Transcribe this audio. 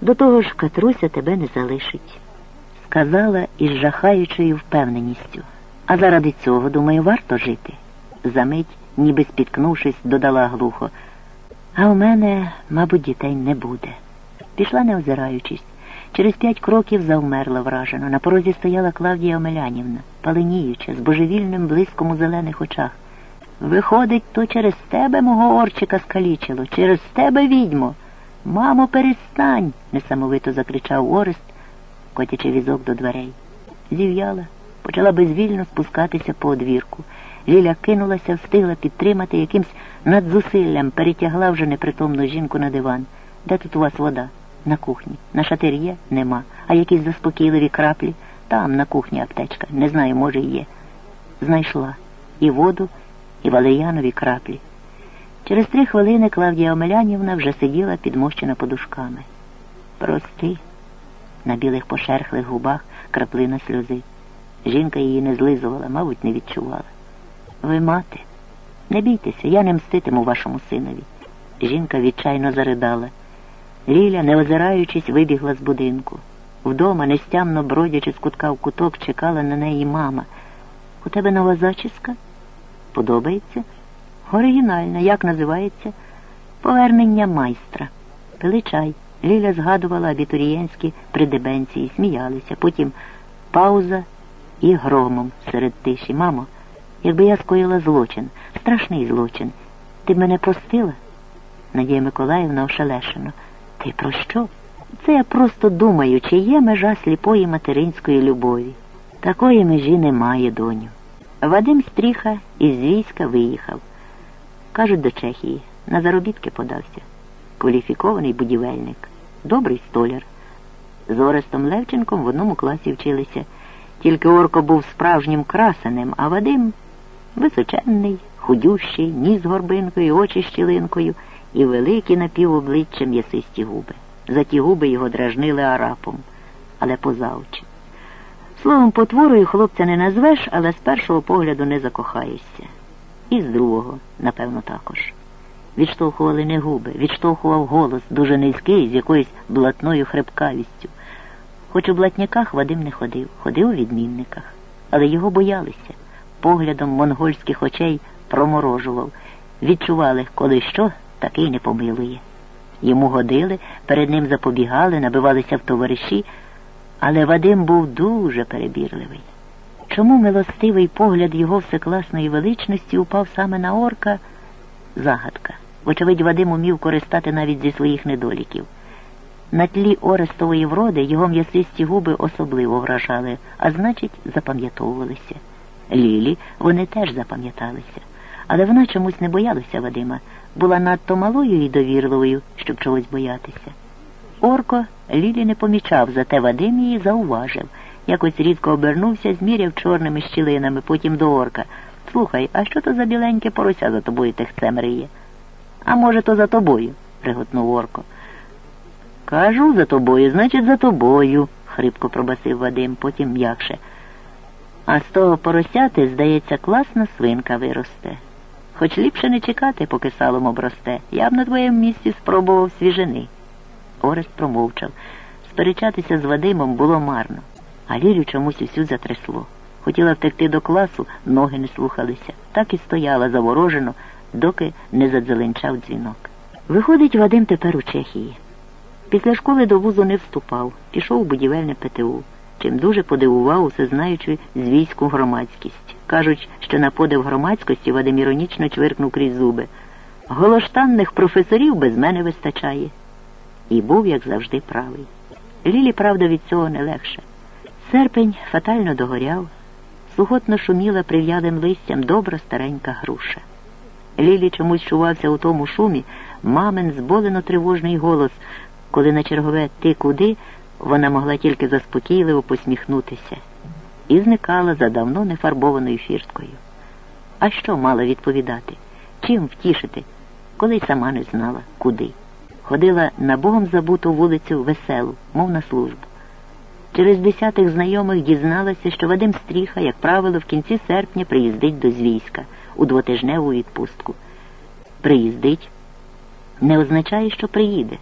До того ж, Катруся тебе не залишить, сказала із жахаючою впевненістю. А заради цього, думаю, варто жити. Замить, ніби спіткнувшись, додала глухо. А у мене, мабуть, дітей не буде. Пішла, не озираючись. Через п'ять кроків завмерла вражено. На порозі стояла Клавдія Омелянівна, паленіюча, з божевільним блиском у зелених очах. Виходить, то через тебе мого орчика скалічило, через тебе відьмо. Мамо, перестань, несамовито закричав Орест, котячи візок до дверей. Зів'яла, почала безвільно спускатися по одвірку. Ліля кинулася, встигла підтримати, якимсь надзусиллям перетягла вже непритомну жінку на диван. Де тут у вас вода? На кухні. На шатир'є? Нема. А якісь заспокійливі краплі? Там, на кухні аптечка. Не знаю, може, є. Знайшла і воду, і валер'янові краплі. Через три хвилини Клавдія Омелянівна вже сиділа підмощена подушками. Прости, на білих пошерхлих губах краплина сльози. Жінка її не злизувала, мабуть, не відчувала. Ви мати, не бійтеся, я не мститиму вашому синові. Жінка відчайно заридала. Ліля, не озираючись, вибігла з будинку. Вдома, нестямно бродячи з кутка в куток, чекала на неї мама. У тебе нова зачіска? Подобається? Оригінальна, як називається? Повернення майстра. Пили чай. Ліля згадувала абітурієнські придебенції, сміялися. Потім пауза і громом серед тиші. Мамо, якби я скоїла злочин, страшний злочин. Ти б мене простила? Надія Миколаївна ошелешено. Ти про що? Це я просто думаю, чи є межа сліпої материнської любові. Такої межі немає, доню. Вадим Стріха із війська виїхав. Кажуть, до Чехії. На заробітки подався. Кваліфікований будівельник, добрий столяр. З Орестом Левченком в одному класі вчилися. Тільки Орко був справжнім красенем, а Вадим височенний, худющий, ніс горбинкою, очі щілинкою і великі напівобличчя м'ясисті губи. За ті губи його дражнили арапом, але поза очі. Словом, потворою хлопця не назвеш, але з першого погляду не закохаєшся. І з другого, напевно, також. Відштовхували не губи, відштовхував голос, дуже низький, з якоюсь блатною хребкавістю. Хоч у блатняках Вадим не ходив, ходив у відмінниках, але його боялися. Поглядом монгольських очей проморожував. Відчували, коли що, такий не помилує. Йому годили, перед ним запобігали, набивалися в товариші, але Вадим був дуже перебірливий. Чому милостивий погляд його всекласної величності упав саме на орка? Загадка. Вочевидь, Вадим умів користати навіть зі своїх недоліків. На тлі Орестової вроди його м'ясисті губи особливо вражали, а значить, запам'ятовувалися. Лілі вони теж запам'яталися, але вона чомусь не боялася Вадима, була надто малою і довірливою, щоб чогось боятися. Орко Лілі не помічав, зате Вадим її зауважив. Якось рідко обернувся, зміряв чорними щілинами, потім до орка. Слухай, а що то за біленьке порося за тобою тихцем риє? А може, то за тобою? приготнув орко. Кажу за тобою, значить, за тобою, хрипко пробасив Вадим, потім м'якше. А з того поросяти, здається, класна свинка виросте. Хоч ліпше не чекати, поки салом обросте. Я б на твоєму місці спробував свіжини. Орест промовчав. Сперечатися з Вадимом було марно, а Лілю чомусь усю затрясло. Хотіла втекти до класу, ноги не слухалися. Так і стояла заворожено, доки не задзеленчав дзвінок. Виходить, Вадим тепер у Чехії. Після школи до вузу не вступав, пішов у будівельне ПТУ, чим дуже подивував усе знаючи з громадськість. Кажуть, що на подив громадськості Вадим іронічно чвиркнув крізь зуби. Голоштанних професорів без мене вистачає. І був, як завжди, правий. Лілі, правда, від цього не легше. Серпень фатально догоряв, сухотно шуміла прив'ялим листям добра старенька груша. Лілі чомусь чувався у тому шумі мамин зболено тривожний голос, коли на чергове ти куди вона могла тільки заспокійливо посміхнутися і зникала за давно нефарбованою фірткою. А що мала відповідати? Чим втішити, коли й сама не знала, куди. Ходила на богом забуту вулицю веселу, мов на службу. Через десятих знайомих дізналася, що Вадим Стріха, як правило, в кінці серпня приїздить до Звійська у двотижневу відпустку. Приїздить не означає, що приїде.